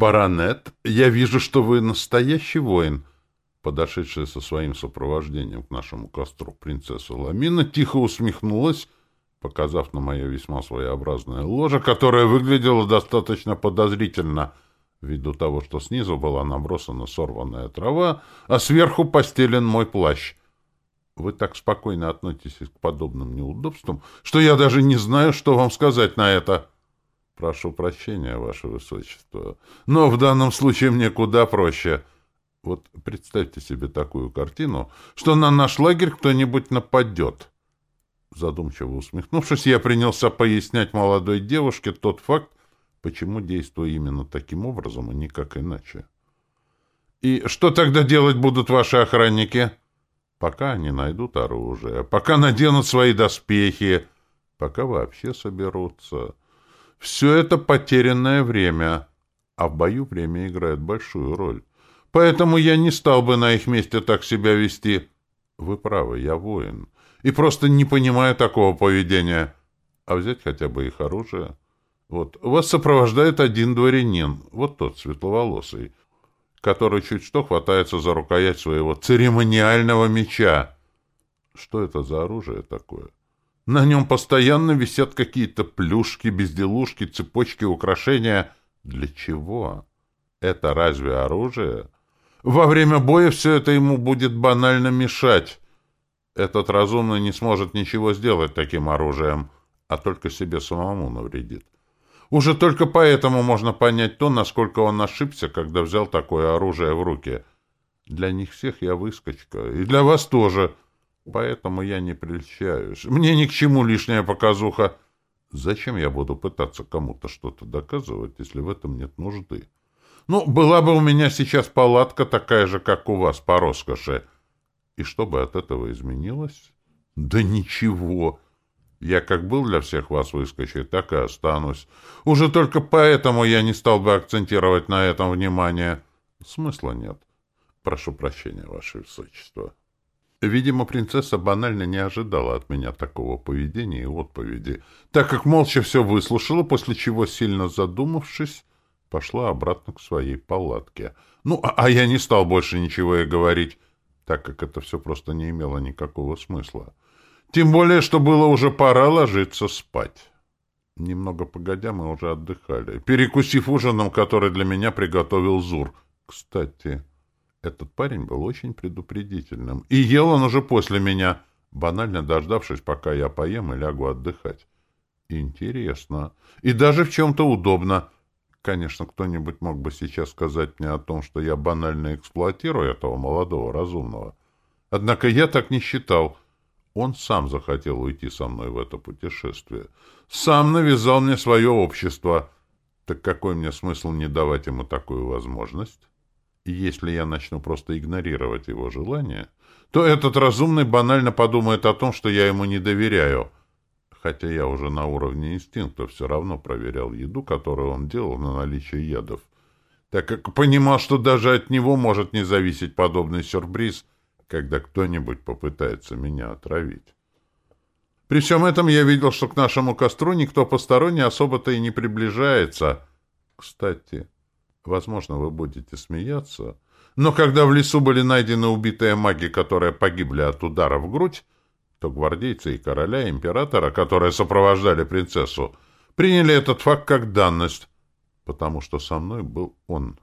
«Баронет, я вижу, что вы настоящий воин». Подошедшая со своим сопровождением к нашему костру принцесса Ламина тихо усмехнулась, показав на мое весьма своеобразное ложе, которое выглядело достаточно подозрительно, ввиду того, что снизу была набросана сорванная трава, а сверху постелен мой плащ. Вы так спокойно относитесь к подобным неудобствам, что я даже не знаю, что вам сказать на это. Прошу прощения, Ваше Высочество, но в данном случае мне куда проще. Вот представьте себе такую картину, что на наш лагерь кто-нибудь нападет. Задумчиво усмехнувшись, я принялся пояснять молодой девушке тот факт, почему действую именно таким образом, а никак иначе. «И что тогда делать будут ваши охранники?» «Пока они найдут оружие, пока наденут свои доспехи, пока вообще соберутся. Все это потерянное время, а в бою время играет большую роль. Поэтому я не стал бы на их месте так себя вести. Вы правы, я воин» и просто не понимаю такого поведения. А взять хотя бы их оружие. Вот, вас сопровождает один дворянин, вот тот, светловолосый, который чуть что хватается за рукоять своего церемониального меча. Что это за оружие такое? На нем постоянно висят какие-то плюшки, безделушки, цепочки, украшения. Для чего? Это разве оружие? Во время боя все это ему будет банально мешать. Этот разумный не сможет ничего сделать таким оружием, а только себе самому навредит. Уже только поэтому можно понять то, насколько он ошибся, когда взял такое оружие в руки. Для них всех я выскочка, и для вас тоже. Поэтому я не прельщаюсь. Мне ни к чему лишняя показуха. Зачем я буду пытаться кому-то что-то доказывать, если в этом нет нужды? Ну, была бы у меня сейчас палатка такая же, как у вас, по роскоши. И что бы от этого изменилось? Да ничего. Я как был для всех вас выскочей, так и останусь. Уже только поэтому я не стал бы акцентировать на этом внимание. Смысла нет. Прошу прощения, ваше высочество. Видимо, принцесса банально не ожидала от меня такого поведения и отповеди, так как молча все выслушала, после чего, сильно задумавшись, пошла обратно к своей палатке. Ну, а, а я не стал больше ничего ей говорить так как это все просто не имело никакого смысла. Тем более, что было уже пора ложиться спать. Немного погодя, мы уже отдыхали, перекусив ужином, который для меня приготовил Зур. Кстати, этот парень был очень предупредительным, и ел он уже после меня, банально дождавшись, пока я поем и лягу отдыхать. Интересно. И даже в чем-то удобно — Конечно, кто-нибудь мог бы сейчас сказать мне о том, что я банально эксплуатирую этого молодого разумного. Однако я так не считал. Он сам захотел уйти со мной в это путешествие. Сам навязал мне свое общество. Так какой мне смысл не давать ему такую возможность? И если я начну просто игнорировать его желания, то этот разумный банально подумает о том, что я ему не доверяю — хотя я уже на уровне инстинкта все равно проверял еду, которую он делал на наличие ядов, так как понимал, что даже от него может не зависеть подобный сюрприз, когда кто-нибудь попытается меня отравить. При всем этом я видел, что к нашему костру никто посторонний особо-то и не приближается. Кстати, возможно, вы будете смеяться, но когда в лесу были найдены убитые маги, которые погибли от удара в грудь, то гвардейцы и короля, и императора, которые сопровождали принцессу, приняли этот факт как данность, потому что со мной был он.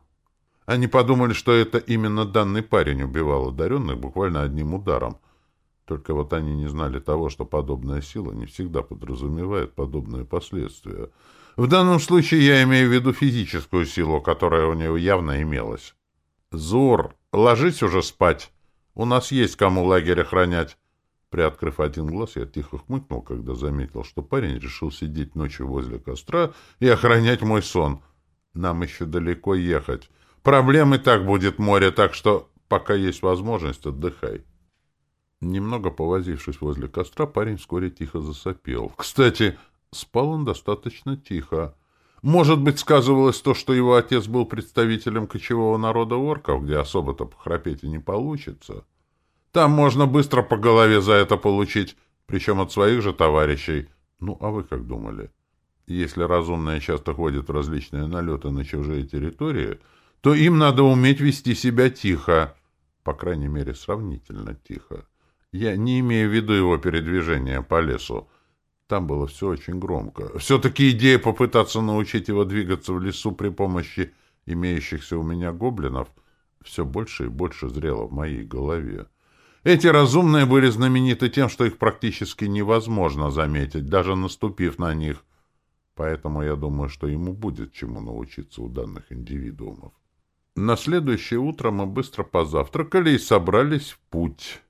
Они подумали, что это именно данный парень убивал одаренных буквально одним ударом. Только вот они не знали того, что подобная сила не всегда подразумевает подобные последствия. В данном случае я имею в виду физическую силу, которая у него явно имелась. «Зур, ложись уже спать. У нас есть кому лагерь охранять. Приоткрыв один глаз, я тихо хмыкнул, когда заметил, что парень решил сидеть ночью возле костра и охранять мой сон. Нам еще далеко ехать. Проблем и так будет море, так что пока есть возможность, отдыхай. Немного повозившись возле костра, парень вскоре тихо засопел. Кстати, спал он достаточно тихо. Может быть, сказывалось то, что его отец был представителем кочевого народа орков, где особо-то похрапеть и не получится. — там можно быстро по голове за это получить, причем от своих же товарищей. Ну, а вы как думали? Если разумные часто ходят в различные налеты на чужие территории, то им надо уметь вести себя тихо, по крайней мере, сравнительно тихо. Я не имею в виду его передвижения по лесу. Там было все очень громко. Все-таки идея попытаться научить его двигаться в лесу при помощи имеющихся у меня гоблинов все больше и больше зрела в моей голове. Эти разумные были знамениты тем, что их практически невозможно заметить, даже наступив на них. Поэтому я думаю, что ему будет чему научиться у данных индивидуумов. На следующее утро мы быстро позавтракали и собрались в путь.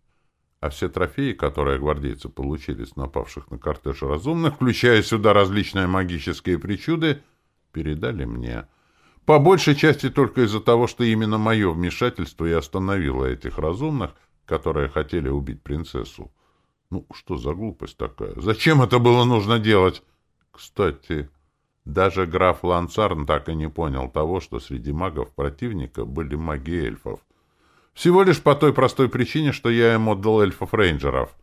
А все трофеи, которые гвардейцы получили с напавших на кортеж разумных, включая сюда различные магические причуды, передали мне. По большей части только из-за того, что именно мое вмешательство и остановило этих разумных, которые хотели убить принцессу. Ну, что за глупость такая? Зачем это было нужно делать? Кстати, даже граф Лансарн так и не понял того, что среди магов противника были маги эльфов. Всего лишь по той простой причине, что я им отдал эльфов-рейнджеров.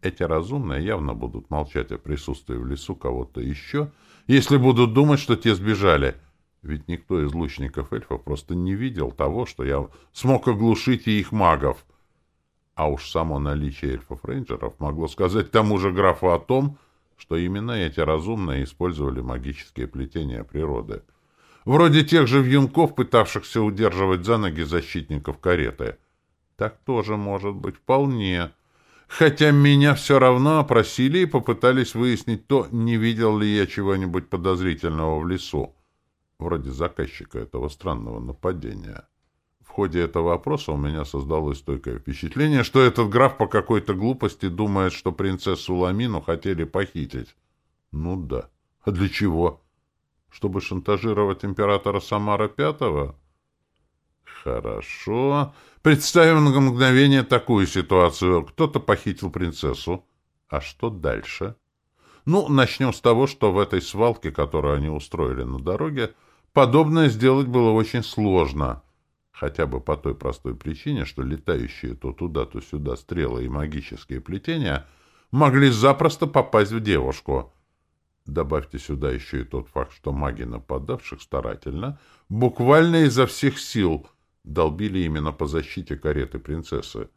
Эти разумные явно будут молчать о присутствии в лесу кого-то еще, если будут думать, что те сбежали. Ведь никто из лучников эльфов просто не видел того, что я смог оглушить и их магов. А уж само наличие эльфов-рейнджеров могло сказать тому же графу о том, что именно эти разумные использовали магические плетения природы. Вроде тех же вьюнков, пытавшихся удерживать за ноги защитников кареты. Так тоже может быть вполне. Хотя меня все равно опросили и попытались выяснить то, не видел ли я чего-нибудь подозрительного в лесу. Вроде заказчика этого странного нападения. В ходе этого опроса у меня создалось стойкое впечатление, что этот граф по какой-то глупости думает, что принцессу Ламину хотели похитить. Ну да. А для чего? Чтобы шантажировать императора Самара Пятого? Хорошо. Представим на мгновение такую ситуацию. Кто-то похитил принцессу. А что дальше? Ну, начнем с того, что в этой свалке, которую они устроили на дороге, подобное сделать было очень сложно. Хотя бы по той простой причине, что летающие то туда, то сюда стрелы и магические плетения могли запросто попасть в девушку. Добавьте сюда еще и тот факт, что маги нападавших старательно, буквально изо всех сил, долбили именно по защите кареты принцессы.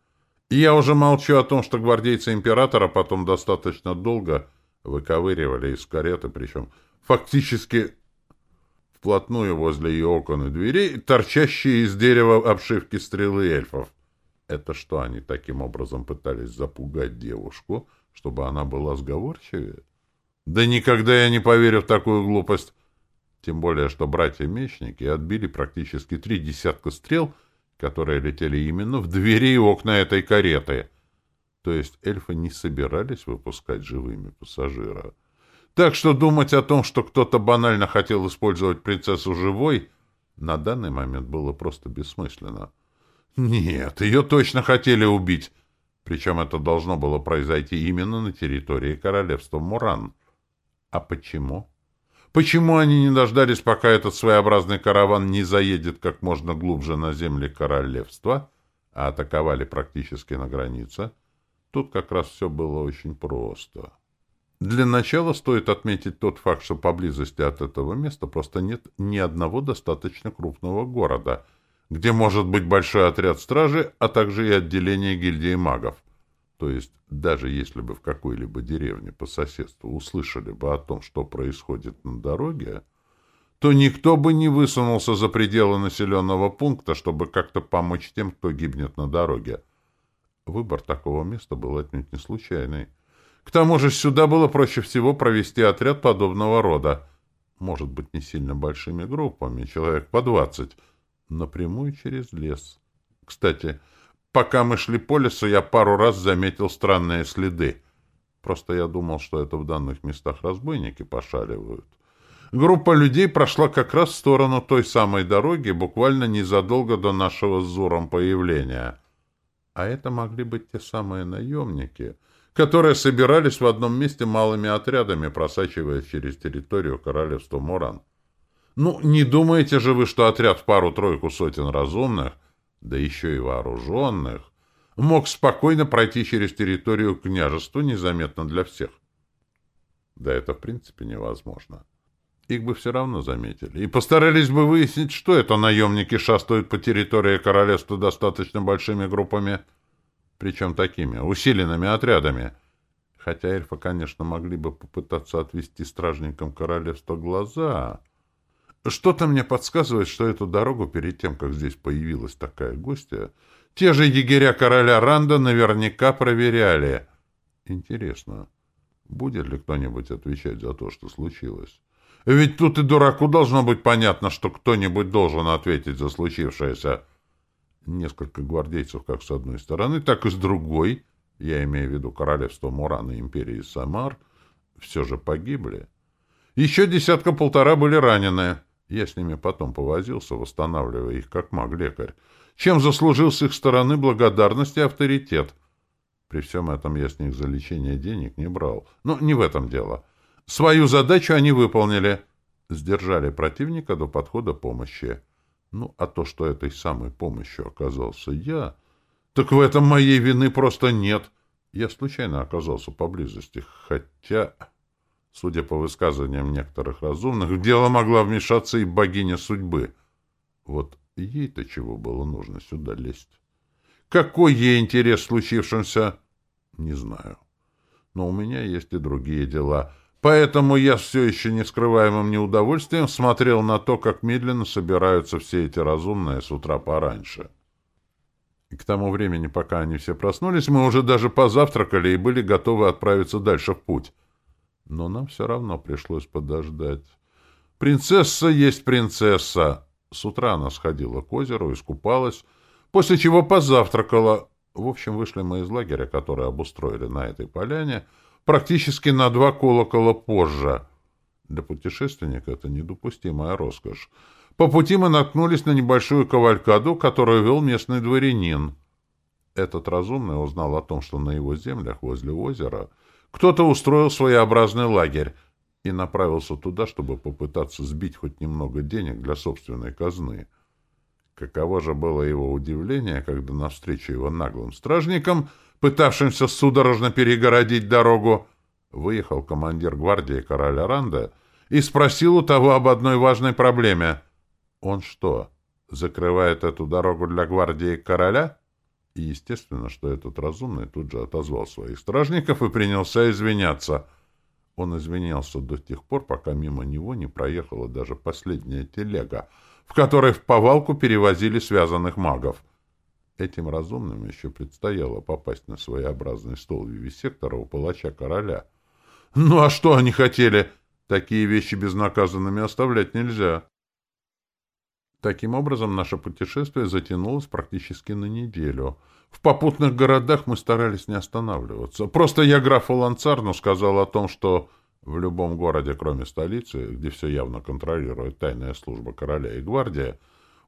И я уже молчу о том, что гвардейцы императора потом достаточно долго выковыривали из кареты, причем фактически вплотную возле ее окон и дверей, торчащие из дерева обшивки стрелы эльфов. Это что, они таким образом пытались запугать девушку, чтобы она была сговорчивее? Да никогда я не поверю в такую глупость. Тем более, что братья-мечники отбили практически три десятка стрел, которые летели именно в двери и окна этой кареты. То есть эльфы не собирались выпускать живыми пассажира. Так что думать о том, что кто-то банально хотел использовать принцессу живой, на данный момент было просто бессмысленно. Нет, ее точно хотели убить. Причем это должно было произойти именно на территории королевства Муран. А почему? Почему они не дождались, пока этот своеобразный караван не заедет как можно глубже на земли королевства, а атаковали практически на границе? Тут как раз все было очень просто. Для начала стоит отметить тот факт, что поблизости от этого места просто нет ни одного достаточно крупного города, где может быть большой отряд стражи, а также и отделение гильдии магов. То есть, даже если бы в какой-либо деревне по соседству услышали бы о том, что происходит на дороге, то никто бы не высунулся за пределы населенного пункта, чтобы как-то помочь тем, кто гибнет на дороге. Выбор такого места был отнюдь не случайный. К тому же сюда было проще всего провести отряд подобного рода. Может быть, не сильно большими группами, человек по двадцать, напрямую через лес. Кстати, пока мы шли по лесу, я пару раз заметил странные следы. Просто я думал, что это в данных местах разбойники пошаливают. Группа людей прошла как раз в сторону той самой дороги, буквально незадолго до нашего с Зуром появления. А это могли быть те самые наемники — которые собирались в одном месте малыми отрядами, просачиваясь через территорию королевства Моран. Ну, не думаете же вы, что отряд пару-тройку сотен разумных, да еще и вооруженных, мог спокойно пройти через территорию княжества незаметно для всех? Да это в принципе невозможно. Их бы все равно заметили. И постарались бы выяснить, что это наемники шастают по территории королевства достаточно большими группами, причем такими, усиленными отрядами. Хотя эльфы, конечно, могли бы попытаться отвести стражникам королевства глаза. Что-то мне подсказывает, что эту дорогу перед тем, как здесь появилась такая гостья, те же егеря короля Ранда наверняка проверяли. Интересно, будет ли кто-нибудь отвечать за то, что случилось? Ведь тут и дураку должно быть понятно, что кто-нибудь должен ответить за случившееся. Несколько гвардейцев как с одной стороны, так и с другой, я имею в виду королевство Мурана империи Самар, все же погибли. Еще десятка-полтора были ранены. Я с ними потом повозился, восстанавливая их как маг-лекарь, чем заслужил с их стороны благодарность и авторитет. При всем этом я с них за лечение денег не брал. Но не в этом дело. Свою задачу они выполнили. Сдержали противника до подхода помощи. Ну, а то, что этой самой помощью оказался я, так в этом моей вины просто нет. Я случайно оказался поблизости, хотя, судя по высказываниям некоторых разумных, в дело могла вмешаться и богиня судьбы. Вот ей-то чего было нужно сюда лезть? Какой ей интерес в случившемся? Не знаю. Но у меня есть и другие дела — Поэтому я все еще нескрываемым неудовольствием смотрел на то, как медленно собираются все эти разумные с утра пораньше. И к тому времени, пока они все проснулись, мы уже даже позавтракали и были готовы отправиться дальше в путь. Но нам все равно пришлось подождать. Принцесса есть принцесса. С утра она сходила к озеру, искупалась, после чего позавтракала. В общем, вышли мы из лагеря, который обустроили на этой поляне — практически на два колокола позже. Для путешественника это недопустимая роскошь. По пути мы наткнулись на небольшую кавалькаду, которую вел местный дворянин. Этот разумный узнал о том, что на его землях возле озера кто-то устроил своеобразный лагерь и направился туда, чтобы попытаться сбить хоть немного денег для собственной казны. Каково же было его удивление, когда навстречу его наглым стражникам — пытавшимся судорожно перегородить дорогу, выехал командир гвардии короля Ранда и спросил у того об одной важной проблеме. Он что, закрывает эту дорогу для гвардии короля? И естественно, что этот разумный тут же отозвал своих стражников и принялся извиняться. Он извинялся до тех пор, пока мимо него не проехала даже последняя телега, в которой в повалку перевозили связанных магов. Этим разумным еще предстояло попасть на своеобразный стол вивисектора у палача короля. Ну а что они хотели? Такие вещи безнаказанными оставлять нельзя. Таким образом, наше путешествие затянулось практически на неделю. В попутных городах мы старались не останавливаться. Просто я графу Ланцарну сказал о том, что в любом городе, кроме столицы, где все явно контролирует тайная служба короля и гвардия,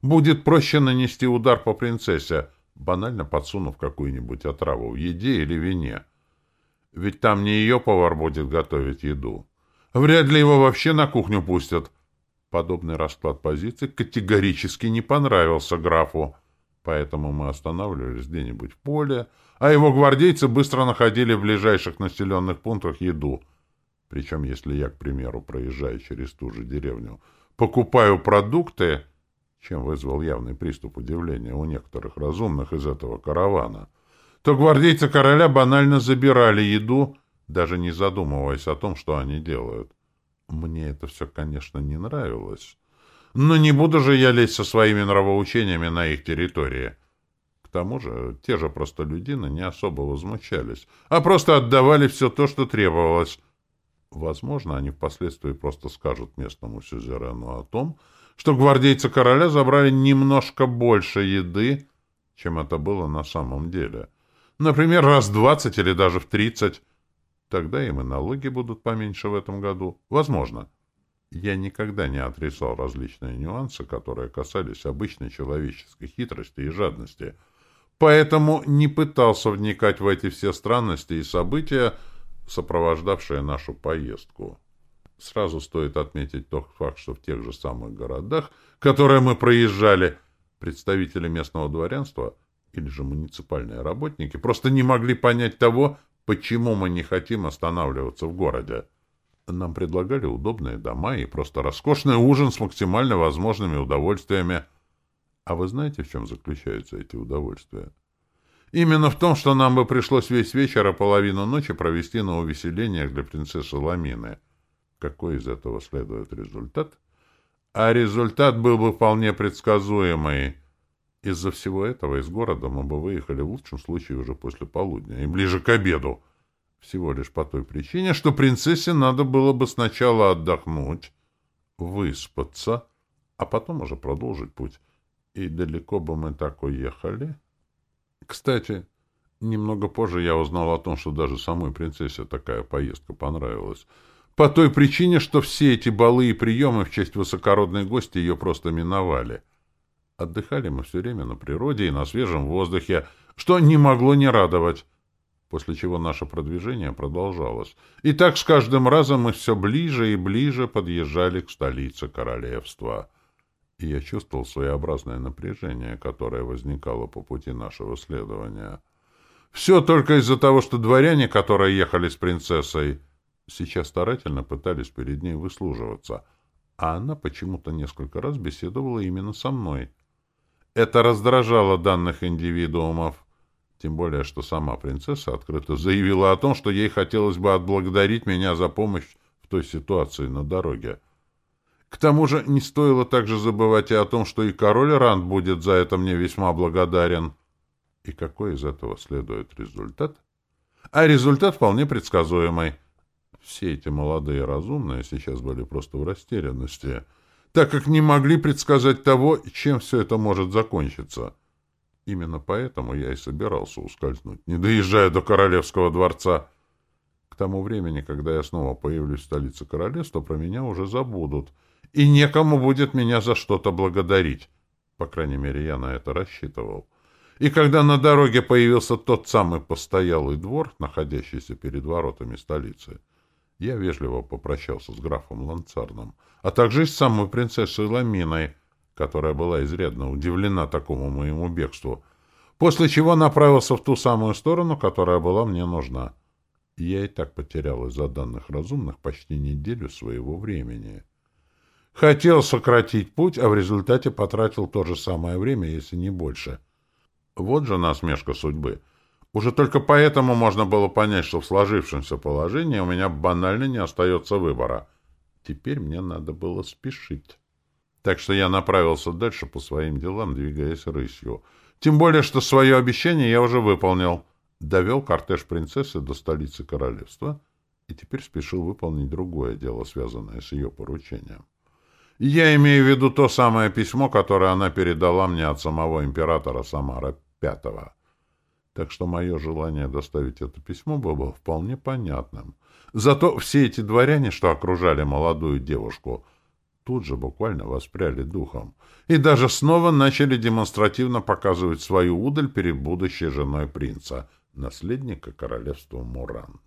будет проще нанести удар по принцессе — банально подсунув какую-нибудь отраву в еде или вине. Ведь там не ее повар будет готовить еду. Вряд ли его вообще на кухню пустят. Подобный расклад позиций категорически не понравился графу, поэтому мы останавливались где-нибудь в поле, а его гвардейцы быстро находили в ближайших населенных пунктах еду. Причем, если я, к примеру, проезжаю через ту же деревню, покупаю продукты чем вызвал явный приступ удивления у некоторых разумных из этого каравана, то гвардейцы короля банально забирали еду, даже не задумываясь о том, что они делают. Мне это все, конечно, не нравилось, но не буду же я лезть со своими нравоучениями на их территории. К тому же те же простолюдины не особо возмущались, а просто отдавали все то, что требовалось. Возможно, они впоследствии просто скажут местному сюзерену о том, что гвардейцы короля забрали немножко больше еды, чем это было на самом деле. Например, раз двадцать или даже в тридцать. Тогда им и налоги будут поменьше в этом году. Возможно. Я никогда не отрицал различные нюансы, которые касались обычной человеческой хитрости и жадности. Поэтому не пытался вникать в эти все странности и события, сопровождавшие нашу поездку. Сразу стоит отметить тот факт, что в тех же самых городах, которые мы проезжали, представители местного дворянства или же муниципальные работники просто не могли понять того, почему мы не хотим останавливаться в городе. Нам предлагали удобные дома и просто роскошный ужин с максимально возможными удовольствиями. А вы знаете, в чем заключаются эти удовольствия? Именно в том, что нам бы пришлось весь вечер и половину ночи провести на увеселениях для принцессы Ламины. Какой из этого следует результат? А результат был бы вполне предсказуемый. Из-за всего этого из города мы бы выехали в лучшем случае уже после полудня и ближе к обеду. Всего лишь по той причине, что принцессе надо было бы сначала отдохнуть, выспаться, а потом уже продолжить путь. И далеко бы мы так уехали? Кстати, немного позже я узнал о том, что даже самой принцессе такая поездка понравилась. По той причине, что все эти балы и приемы в честь высокородной гости ее просто миновали. Отдыхали мы все время на природе и на свежем воздухе, что не могло не радовать, после чего наше продвижение продолжалось. И так с каждым разом мы все ближе и ближе подъезжали к столице королевства — и я чувствовал своеобразное напряжение, которое возникало по пути нашего следования. Все только из-за того, что дворяне, которые ехали с принцессой, сейчас старательно пытались перед ней выслуживаться, а она почему-то несколько раз беседовала именно со мной. Это раздражало данных индивидуумов, тем более, что сама принцесса открыто заявила о том, что ей хотелось бы отблагодарить меня за помощь в той ситуации на дороге. К тому же не стоило также забывать и о том, что и король Ранд будет за это мне весьма благодарен. И какой из этого следует результат? А результат вполне предсказуемый. Все эти молодые разумные сейчас были просто в растерянности, так как не могли предсказать того, чем все это может закончиться. Именно поэтому я и собирался ускользнуть, не доезжая до королевского дворца. К тому времени, когда я снова появлюсь в столице королевства, про меня уже забудут — и некому будет меня за что-то благодарить. По крайней мере, я на это рассчитывал. И когда на дороге появился тот самый постоялый двор, находящийся перед воротами столицы, я вежливо попрощался с графом Ланцарном, а также с самой принцессой Ламиной, которая была изрядно удивлена такому моему бегству, после чего направился в ту самую сторону, которая была мне нужна. Я и так потерял из-за данных разумных почти неделю своего времени. Хотел сократить путь, а в результате потратил то же самое время, если не больше. Вот же насмешка судьбы. Уже только поэтому можно было понять, что в сложившемся положении у меня банально не остается выбора. Теперь мне надо было спешить. Так что я направился дальше по своим делам, двигаясь рысью. Тем более, что свое обещание я уже выполнил. Довел кортеж принцессы до столицы королевства и теперь спешил выполнить другое дело, связанное с ее поручением. Я имею в виду то самое письмо, которое она передала мне от самого императора Самара V. Так что мое желание доставить это письмо было вполне понятным. Зато все эти дворяне, что окружали молодую девушку, тут же буквально воспряли духом и даже снова начали демонстративно показывать свою удаль перед будущей женой принца, наследника королевства Муран.